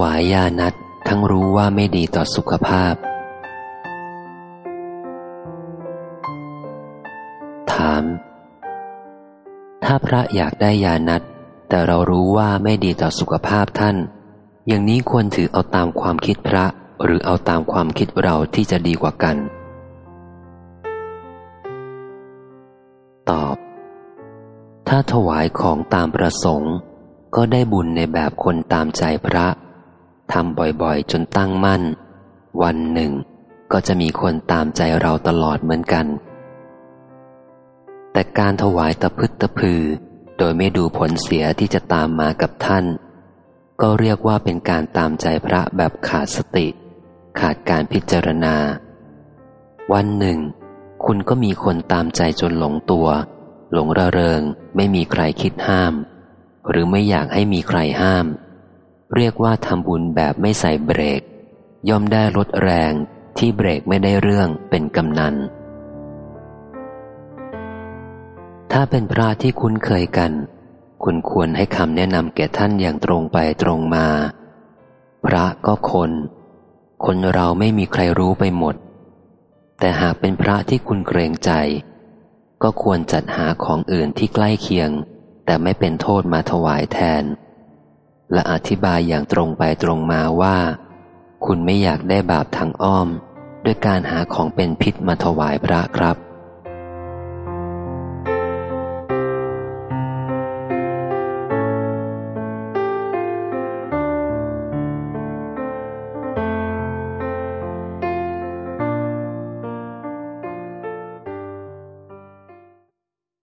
วายยานัดทั้งรู้ว่าไม่ดีต่อสุขภาพ ถาม ถ้าพระอยากได้ยานัดแต่เรารู้ว่าไม่ดีต่อสุขภาพท่าน อย่างนี้ควรถือเอาตามความคิดพระหรือเอาตามความคิดเราที่จะดีกว่ากัน ตอบ ถ้าถวายของตามประสงค์ ก็ได้บุญในแบบคนตามใจพระ ทำบ่อยๆ จนตั้งมั่น วันหนึ่ง ก็จะมีคนตามใจเราตลอดเหมือนกัน แต่การถวายตะพึดตะพือ โดยไม่ดูผลเสียที่จะตามมากับท่าน ก็เรียกว่าเป็นการตามใจพระแบบขาดสติ ขาดการพิจารณา วันหนึ่ง คุณก็มีคนตามใจจนหลงตัว หลงระเริง ไม่มีใครคิดห้าม หรือไม่อยากให้มีใครห้าม เรียกว่าทำบุญแบบไม่ใส่เบรก ย่อมได้ลดแรงที่เบรกไม่ได้เรื่องเป็นกำนัน ถ้าเป็นพระที่คุ้นเคยกัน คุณควรให้คำแนะนำแก่ท่านอย่างตรงไปตรงมา พระก็คน คนเราไม่มีใครรู้ไปหมด แต่หากเป็นพระที่คุณเกรงใจ ก็ควรจัดหาของอื่นที่ใกล้เคียง แต่ไม่เป็นโทษมาถวายแทน และอธิบายอย่างตรงไปตรงมาว่า คุณไม่อยากได้บาปทางอ้อม ด้วยการหาของเป็นพิษมาถวายพระครับ